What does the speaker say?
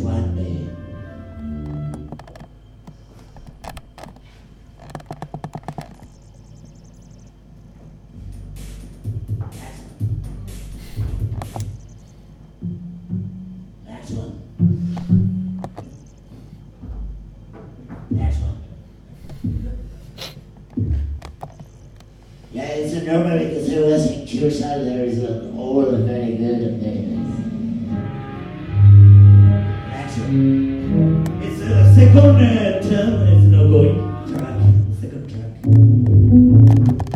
One. Next one. Yeah, it's a normal because there wasn't Curacao, there is an all very good and Second uh, term, it's not going. Track. Second track.